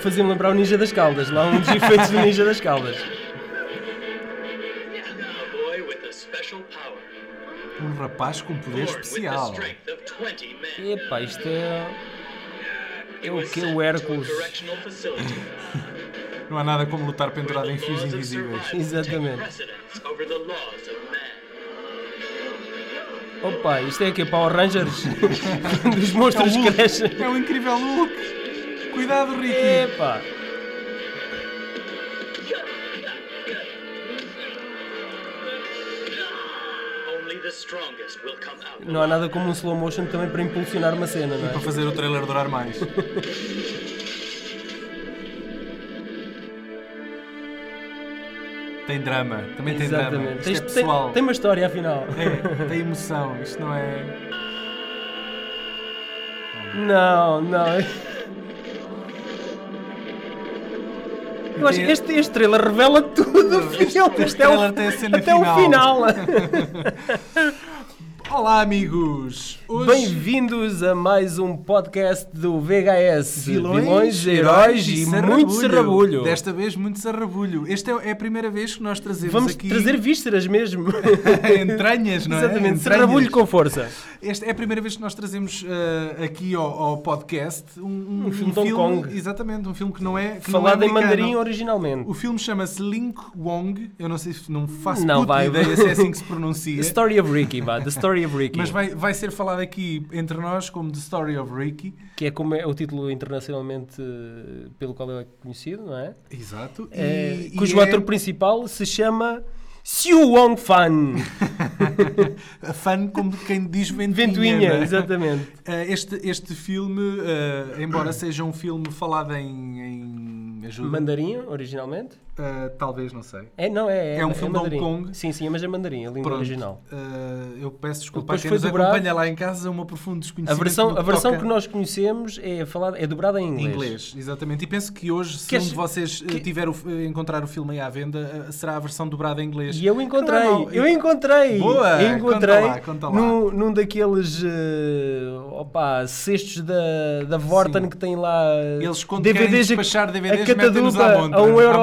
Fazia-me lembrar o Ninja das Caldas. Lá um dos efeitos do Ninja das Caldas. Um rapaz com poder especial. strength of 20 men. Epá, isto é. É o que? O Hércules. Não há nada como lutar pendurado em fios invisíveis. Exatamente. Opa, isto é o quê? Power Rangers? Dos monstros É Hulk. crescem. É o incrível Hulk! Cuidado, Ricky! Epá. Only the strongest will come out. Não há nada como um slow motion também para impulsionar uma cena, não Para é? fazer o trailer durar mais. tem drama, também tem drama. Exatamente. Isto Tens- é pessoal. tem, tem uma história afinal. É, tem emoção, isto não é. Não, não. Eu acho que este, este trailer revela tudo o Este- filme. este Isto é o- trailer tem a cena até o final. Olá, amigos! Hoje Bem-vindos a mais um podcast do VHS. heróis e muito serrabulho. Desta vez, muito serrabulho. Esta é, a primeira vez que nós trazemos Vamos aqui trazer vísceras mesmo. entranhas, não é? Exatamente, Entranhas. serrabulho com força. Esta é a primeira vez que nós trazemos eh, aqui ao, ao podcast um, Um filme de Hong Kong. Exatamente, um filme que não é. Que não é Falado em mandarim originalmente. O filme chama-se Link Wong. Eu não sei se não faço Não, vai. ideia se é assim que se pronuncia. The Story of Ricky, vá. The Story of Ricky. Mas vai, vai ser falado aqui entre nós como The Story of Ricky. Que é como é o título internacionalmente eh, pelo qual ele é conhecido, não é? Exato. E, Eh, e cujo é ator principal se chama Xiu Wong Fan. fã como quem diz ventoinha. Ventoinha, não é? exatamente. Eh, Este, este filme, embora seja um filme falado em. em ajuda, Mandarim, originalmente? Eh, talvez, não sei. É, não, é. É um filme de Hong. Kong. Sim, sim, mas é mandarim, a língua Pronto. original. Eh, eu peço desculpa a quem nos dobrado. acompanha lá em casa, uma profundo A desconhecimento versão, no a versão toca que nós conhecemos é, falada, é dobrada em inglês. inglês, exatamente. E penso que hoje, se Queres- um de vocês eh, que- tiver o, eh, encontrar o filme aí à venda, eh, será a versão dobrada em inglês. E eu encontrei, é mau. eu encontrei, Boa, eu encontrei conta lá, conta lá. Num, num daqueles eh, opa, cestos da, da Vorten Sim. que tem lá Eles, quando querem despachar DVDs, a metem-nos à a um euro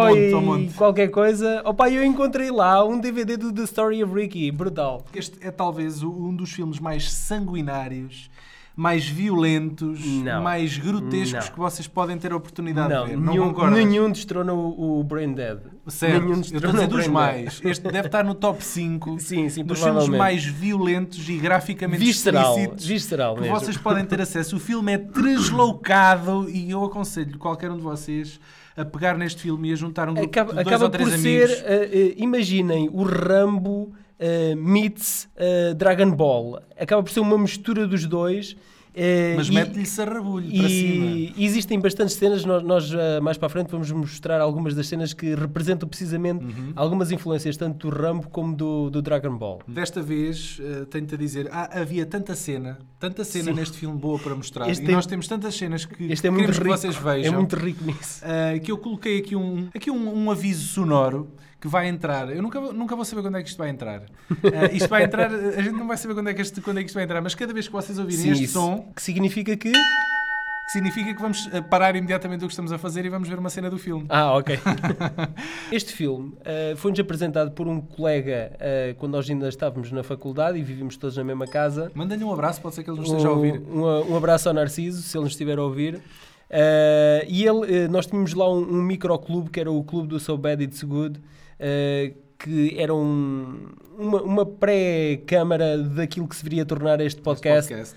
monte, e ao monte. qualquer coisa. Opa, eu encontrei lá um DVD do The Story of Ricky, brutal. Este é talvez um dos filmes mais sanguinários, mais violentos, Não. mais grotescos Não. que vocês podem ter a oportunidade Não, de ver. Não nenhum, concordas? nenhum destrona o, o Brain Dead. Certo, Nenhum eu estou a dizer dos mais. Este deve estar no top 5 Sim, sim, dos filmes mais violentos e graficamente Visceral, explícitos visceral que mesmo. vocês podem ter acesso. O filme é translocado e eu aconselho qualquer um de vocês a pegar neste filme e a juntar um grupo acaba, de dois acaba ou três por amigos. ser, eh, eh, imaginem, o Rambo eh, meets Dragon Ball. Acaba por ser uma mistura dos dois. Eh, Mas mete-lhe sarrabulho para cima. e existem bastantes cenas, nós, nós, eh, mais para a frente vamos mostrar algumas das cenas que representam precisamente Uhum. algumas influências tanto do Rambo como do, do Dragon Ball. Desta vez, eh, tenho-te a dizer, ah, havia tanta cena, tanta cena Sim. neste filme boa para mostrar. Este e é- nós temos tantas cenas que Este é muito rico, que vocês vejam. é muito rico nisso. Uh, que eu coloquei aqui um, aqui um, um aviso sonoro que vai entrar. Eu nunca, vou- nunca vou saber quando é que isto vai entrar. Uh, isto vai entrar, a gente não vai saber quando é, que este, quando é que isto vai entrar, mas cada vez que vocês ouvirem Sim, este isso, som, que significa que... que significa que vamos uh, parar imediatamente o que estamos a fazer e vamos ver uma cena do filme. Ah, ok. este filme eh, foi-nos apresentado por um colega eh, quando nós ainda estávamos na faculdade e vivíamos todos na mesma casa. Manda-lhe um abraço, pode ser que ele nos esteja a ouvir. Um, um- um abraço ao Narciso, se ele nos estiver a ouvir. Eh, e ele, eh, nós tínhamos lá um, um microclube que era o clube do So Bad It's Good, eh, que era um- uma, uma pré-câmara daquilo que se viria a tornar este podcast. Podcast.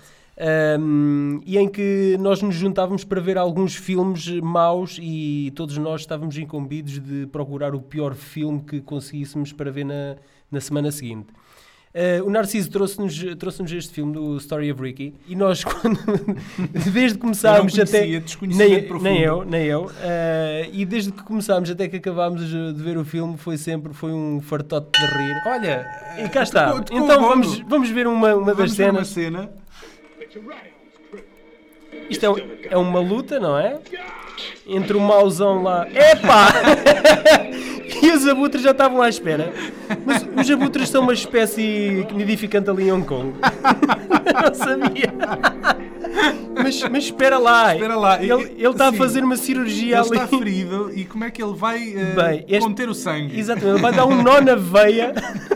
Um, e em que nós nos juntávamos para ver alguns filmes maus e todos nós estávamos incumbidos de procurar o pior filme que conseguíssemos para ver na, na semana seguinte. Uh, o Narciso trouxe-nos trouxe este filme do Story of Ricky e nós, quando, desde que começámos Eu até. Nem, profundo. nem eu, nem eu. uh, e desde que começámos até que acabámos de ver o filme, foi sempre foi um fartote de rir. Olha, E cá está. tocou- tocou então vamos, vamos ver uma, uma das Vamos uma cenas. cena. Isto é, é uma luta, não é? Entre o mauzão lá. Epá! os abutres já estavam à espera. Mas os abutres são uma espécie nidificante ali em Hong Kong. Não sabia. Mas, mas espera lá. Espera lá. Ele, ele está a Sim. fazer uma cirurgia Ele ali. está ferido e como é que ele vai eh, Bem, este- conter o sangue? Exatamente, ele vai dar um nó na veia.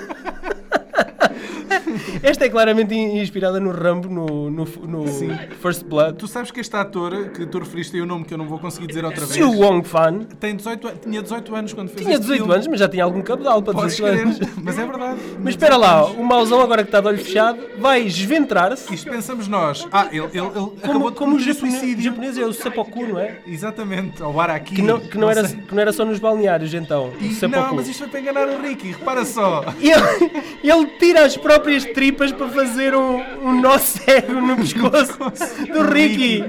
Esta é claramente in- inspirada no Rambo, no, no, no. First Blood. Tu sabes que este ator, que tu referiste aí o nome que eu não vou conseguir dizer outra vez, Siu Wong Fan tem 18, an- tinha 18 anos quando fez tinha este 18 filme. anos, mas já tinha algum cabedal para Podes 18 crer, anos. mas é verdade. Mas espera lá, o mauzão agora que está de olho fechado vai esventrar-se. Isto pensamos nós. Ah, ele, ele, ele acabou Como, de como o cometer japonês, é o seppuku, não é? Exatamente, ao Araki. Que não, que não, era, sei. que não era só nos balneários, então. E- não, mas isto foi para enganar o Ricky, repara só. Ele, ele tira as próprias tripas para fazer um, um nó cego no pescoço do Ricky.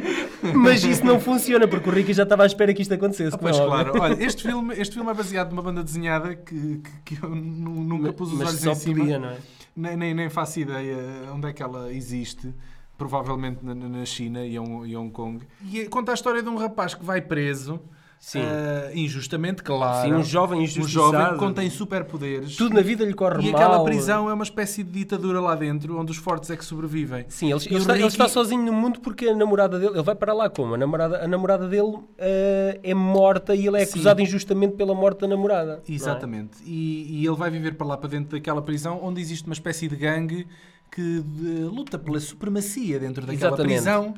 Mas isso não funciona, porque o Ricky já estava à espera que isto acontecesse. Pois como é claro, olha, este filme, este filme é baseado numa banda desenhada que, que, que eu nu- nunca pus os Mas olhos só em cima. podia, não é? Nem, nem, nem faço ideia onde é que ela existe. Provavelmente na, na China e Hong Kong. E conta a história de um rapaz que vai preso. Sim. ah, injustamente, claro. Sim, um jovem Um injustiçado. jovem que contém superpoderes. Tudo na vida lhe corre E mal. aquela prisão é uma espécie de ditadura lá dentro, onde os fortes é que sobrevivem. Sim, ele, E ele está, ele Ricky- está sozinho no mundo porque a namorada dele. Ele vai para lá como? A namorada, a namorada dele eh, é morta e ele é Sim. acusado injustamente pela morte da namorada. é? Exatamente. E, e ele vai viver para lá, para dentro daquela prisão, onde existe uma espécie de gangue que luta pela supremacia dentro daquela Exatamente. prisão.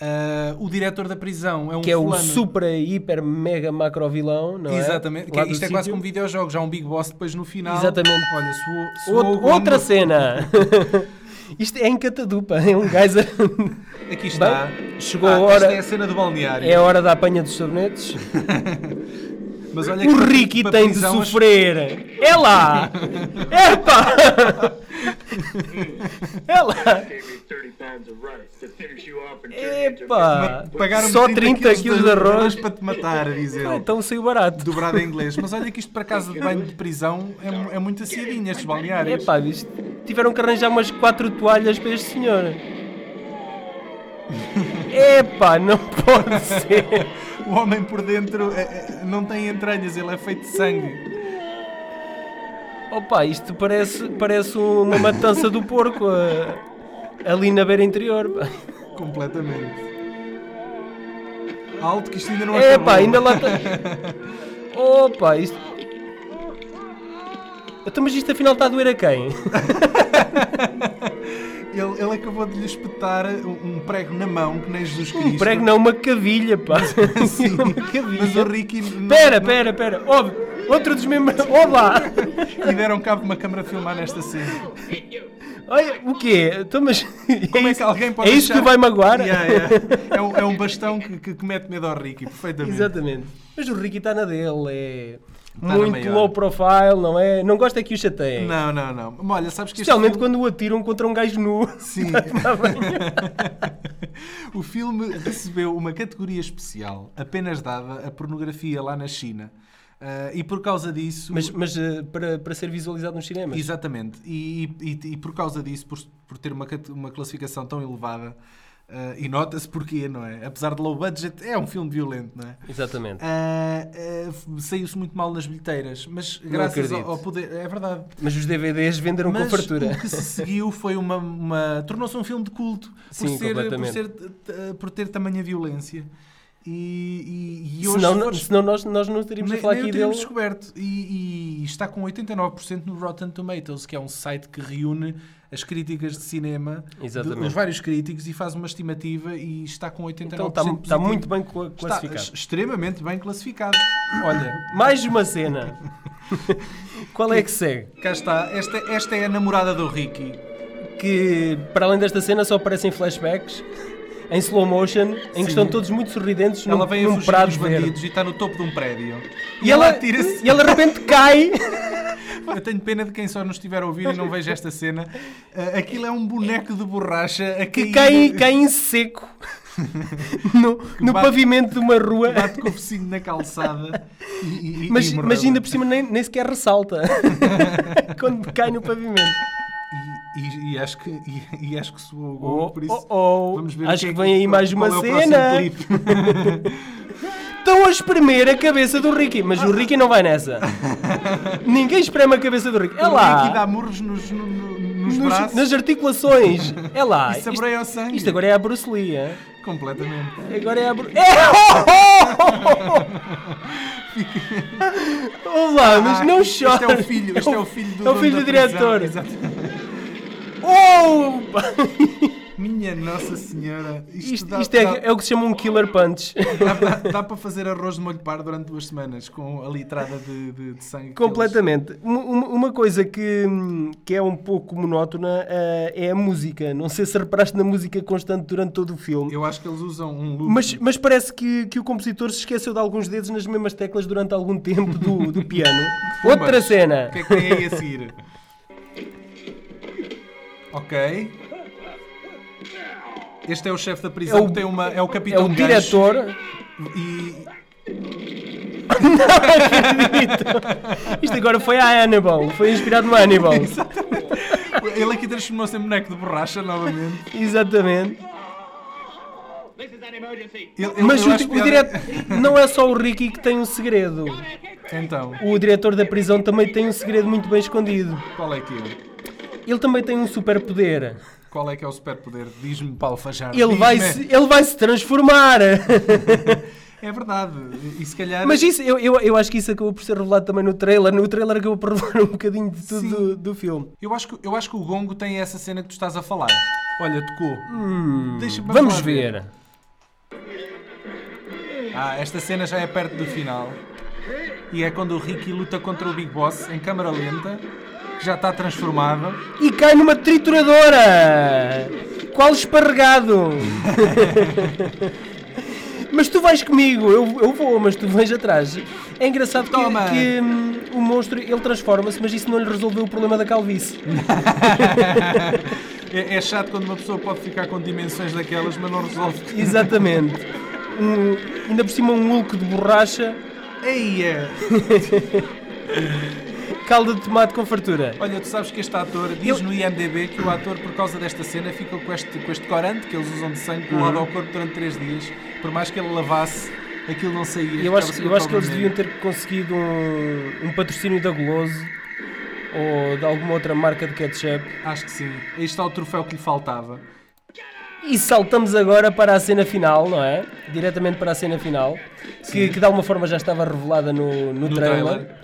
Ah, o diretor da prisão é um Que é o fulano- super, hiper, mega macro vilão, não é? Exatamente. Que Lá é- isto é quase como videojogos. Já um Big Boss depois no final. Exatamente. Olha, soou, soou Out- o outra cena. Isto é em Catadupa, é um geyser. Aqui está. Bem, chegou Ah, a hora- Esta é a cena do balneário. É a hora da apanha dos sabonetes. Mas olha O Ricky tem de sofrer. É lá! É! Gave me 30 pounds of rice to finish you off and turn you into Epa! Pagaram-me Só 30 quilos de arroz. para te matar, diz ele. Ah, Então saiu barato. Dobrado em inglês. Mas olha que isto para casa de banho de prisão é, é muito aciadinho, estes balneários. Epá, isto, tiveram que arranjar umas quatro toalhas para este senhor. Epá, não pode ser. O homem por dentro é- é- não tem entranhas, ele é feito de sangue. Opa, isto parece, parece uma matança do porco ah, ali na beira interior. pá. Completamente. Alto que isto ainda não acabou. Epá, ainda lá está. Opa, isto. Então, mas isto afinal está a doer a quem? Ele, ele acabou de lhe espetar um, um prego na mão, que nem Jesus Cristo. Um prego não, uma cavilha, pá. Sim. uma Mas o cavilha. Ricky... Pera, não- pera, pera. Ó, outro desmembramento. Oba! E deram cabo de uma câmara a filmar nesta cena. Olha, o quê? Então, mas. Como é que alguém pode É isso que achar- o vai magoar? Yeah, yeah. É, um, é um bastão que, que, que mete medo ao Ricky, perfeitamente. Exatamente. Mas o Ricky está na dele, é. na muito low profile, não é? Não gosta que o chateiem. Não, não, não. Olha, sabes que Especialmente filme- quando o atiram contra um gajo nu. Sim. o filme recebeu uma categoria especial, apenas dada a pornografia lá na China. Ah, e por causa disso. Mas, mas eh, para, para ser visualizado nos cinemas. Exatamente. E, e- e por causa disso, por, por ter uma, uma classificação tão elevada, ah, e nota-se porquê, não é? Apesar de low budget, é um filme violento, não é? Exatamente. Ah, ah, Saiu-se muito mal nas bilheteiras, mas graças ao, ao poder. É verdade. Mas os DVDs venderam Mas com fartura. o que se seguiu foi uma. uma- tornou-se um filme de culto por, Sim, ser, por, ser, por ter tamanha violência. E, e, e hoje. Senão, fores- senão nós, nós não teríamos nem, a falar aqui teríamos dele. descoberto. E, e está com 89% no Rotten Tomatoes, que é um site que reúne as críticas de cinema, Exatamente. os vários críticos, e faz uma estimativa e está com 89% Então está, está muito bem cla- Está classificado. extremamente bem classificado. Olha, Mais uma cena. Qual é que segue? cá está. Esta, esta é a namorada do Ricky. Que para além desta cena só aparecem flashbacks em slow motion em Sim. que estão todos muito sorridentes Ela num, vem num prado dos verde. bandidos e está no topo de um prédio. E ela, tira-se. e ela de repente cai. Eu tenho pena de quem só nos estiver a ouvir e não veja esta cena. Ah, aquilo é um boneco de borracha a que cair, cai, cai em seco no, no bate- pavimento de uma rua. bate com o focinho na calçada. E, e- Mas, e mas ainda por cima nem, nem sequer ressalta quando cai no pavimento. E, e- acho que, e, e acho que soou o gol, Oh, por isso. oh, oh. Vamos ver Acho o que é vem aí mais uma é o cena. Estão a espremer a cabeça do Ricky, mas o Ricky não vai nessa. Ninguém espreme a cabeça do Ricky. É O Ricky dá lá. murros nos, no- no- nos Nos- nas articulações. É lá. Isto, o sangue. isto agora é a Bruce Lee, é? Completamente. Agora é a Bruce... É! Olá, mas Ah, não este chora. é o filho, este é o filho do É o filho do prisão. diretor. Exato. Oh! Minha Nossa Senhora. Isto, Isto, dá, isto é, dá- é o que se chama um killer punch. dá- dá- para fazer arroz de molho par durante duas semanas com a litrada de, de- de sangue. Completamente. Um- Uma, coisa que, que é um pouco monótona eh, é a música. Não sei se reparaste na música constante durante todo o filme. eles- Eu acho que eles usam um loop. Mas, mas parece que, que o compositor se esqueceu de alguns dedos nas mesmas teclas durante algum tempo do, do piano. Outra cena. O que é que tem aí a seguir? ok. Este é o chefe da prisão É o- que tem uma. É o É capitão o Gancho. diretor. E. Isto agora foi a Hannibal. Foi inspirado no Hannibal. Ele aqui transformou-se em boneco de borracha novamente. Exatamente. This is an emergency. Ele- ele- Mas o, o diretor. Não é só o Ricky que tem um segredo. Então, O diretor da prisão também tem um segredo muito bem escondido. qual é que é? Ele também tem um superpoder. Qual é que é o superpoder? Diz-me, Paulo Fajardo. Ele diz-me. vai, se, ele vai se transformar. É verdade. E se calhar. Mas isso, eu, eu, eu acho que isso acabou por ser revelado também no trailer. No trailer acabou por revelar um bocadinho de tudo do, do filme. Eu acho, que, eu acho que o Gongo tem essa cena que tu estás a falar. Olha, tocou. Hum, Vamos lá ver. Ah, esta cena já é perto do final. E é quando o Ricky luta contra o Big Boss em câmara lenta, que já está transformado. E cai numa trituradora! Qual esparregado! mas tu vais comigo, eu, eu vou, mas tu vais atrás. É engraçado que, que, hum, o monstro ele transforma-se, mas isso não lhe resolveu o problema da calvície. É, é chato quando uma pessoa pode ficar com dimensões daquelas, mas não resolve. Exatamente. Um- ainda por cima um Hulk de borracha, Eia! calda de tomate com fartura. Olha, tu sabes que este ator diz no IMDB que o ator, por causa desta cena, ficou com este, com este corante que eles usam de sangue Uhum. colado ao corpo durante 3 dias. Por mais que ele lavasse, aquilo não saía. Eu acho, eu acho que eles deviam ter conseguido um, um patrocínio da Goloso ou de alguma outra marca de ketchup. Acho que sim. Aí está o troféu que lhe faltava. E saltamos agora para a cena final, não é? Diretamente para a cena final, que, que de alguma forma já estava revelada no, no, No trailer. trailer.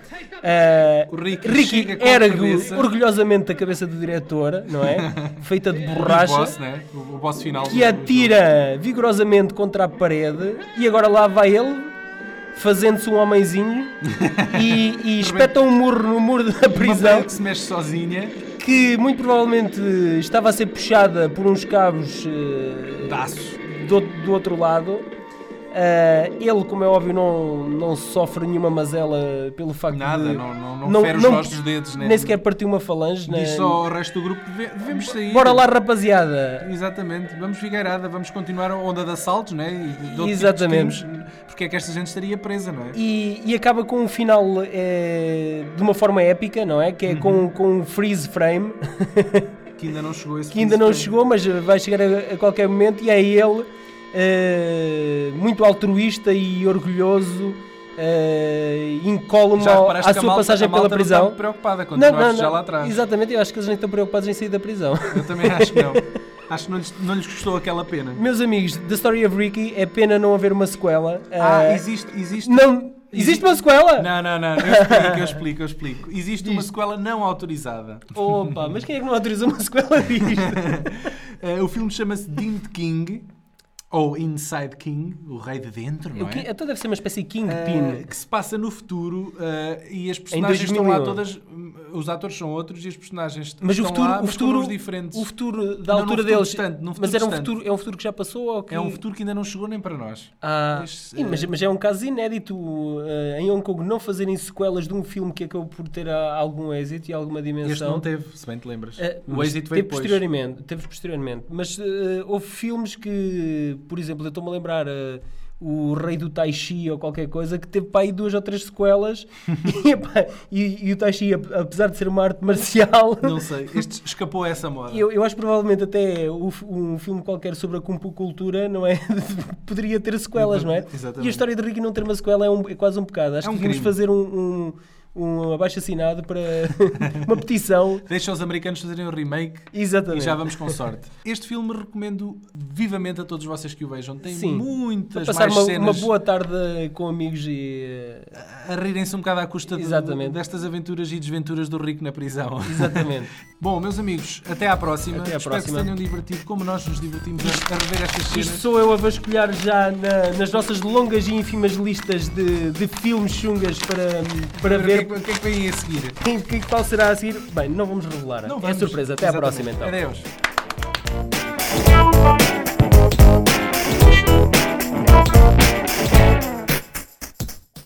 Ah, O Ricky Ricky ergue orgulhosamente a cabeça do diretor, não é? Feita de O borracha. boss, né? O, o boss final. que atira vigorosamente contra a parede e agora lá vai ele fazendo-se um homenzinho e, e espeta um murro no muro da Uma prisão parede que se mexe sozinha. que muito provavelmente estava a ser puxada por uns cabos eh, aço. do, do outro lado. Ah, ele, como é óbvio, não, não sofre nenhuma mazela pelo facto Nada, de. não, não, não, fere os nossos dedos, né? Nem sequer partiu uma falange. Diz né? só ao resto do grupo: "Deve- devemos sair. Bora lá, rapaziada! Exatamente, vamos figueirada, vamos continuar a onda de assaltos, né? E de tipo Exatamente. crimes, porque é que esta gente estaria presa, não é? E, e acaba com um final eh, de uma forma épica, não é? Que é com, com um freeze frame, Que ainda não chegou esse que ainda não príncipe. chegou, mas vai chegar a, a qualquer momento, e é ele, eh, muito altruísta e orgulhoso, eh, incólume à sua malta- passagem pela não está prisão. muito preocupada, continuaste já lá atrás. Exatamente, eu acho que eles nem estão preocupados em sair da prisão. Eu também acho que não. Acho que não lhes, não lhes custou aquela pena. Meus amigos, The Story of Ricky, é pena não haver uma sequela. Ah, Eh, existe, existe. não, existe uma sequela? Não, não, não. Eu explico, eu explico, eu explico. Existe uma sequela não autorizada. Opa, mas quem é que não autorizou uma sequela disto? O filme chama-se Deemed King, ou Inside King, o rei de dentro, não O que- é? Então deve ser uma espécie de Eh, Kingpin. que se passa no futuro eh, e as personagens estão 2001. lá todas. hum, Os atores são outros e as personagens Mas o estão futuro, lá, o mas futuro, diferentes. o futuro da Não, altura futuro deles. distante, futuro mas era um distante. futuro, é um futuro que já passou ou que... É um futuro que ainda não chegou nem para nós. Ah, Este, sim, mas, eh, mas é um caso inédito em Hong Kong não fazerem sequelas de um filme que acabou por ter ah, algum êxito e alguma dimensão. Este não teve, se bem te lembras. O mas êxito teve veio depois. posteriormente, teve posteriormente. Mas houve filmes que, por exemplo, eu estou-me a lembrar eh, o Rei do Tai Chi ou qualquer coisa, que teve para aí duas ou três sequelas. e, epá, e- e o Tai Chi, ap- apesar de ser uma arte marcial, Não sei, este escapou a essa moda. eu, eu acho que provavelmente até um filme qualquer sobre a Kung Fu cultura não é? poderia ter sequelas, não é? Exatamente. E a história de Ricky não ter uma sequela é, um- é quase um pecado. Acho É um que devíamos fazer um, um, um abaixo assinado para uma petição. Deixa os americanos fazerem o remake e Exatamente. já vamos com sorte. Este filme recomendo vivamente a todos vocês que o vejam. Tem Sim. muitas passar mais uma, cenas uma boa tarde com amigos e. eh, a rirem-se um bocado à custa de- destas aventuras e desventuras do rico na prisão. Exatamente. Bom, meus amigos, até à próxima. Até à Espero próxima. que se tenham divertido como nós nos divertimos a, a rever estas Isto cenas. sou eu a vasculhar já na- nas nossas longas e ínfimas listas de, de filmes chungas para, para ver que, é que- o que é que vem a seguir? quem, quem- qual será a seguir. Bem, não vamos revelar. Não é vamos. surpresa. Até à Exatamente. próxima então. Adeus.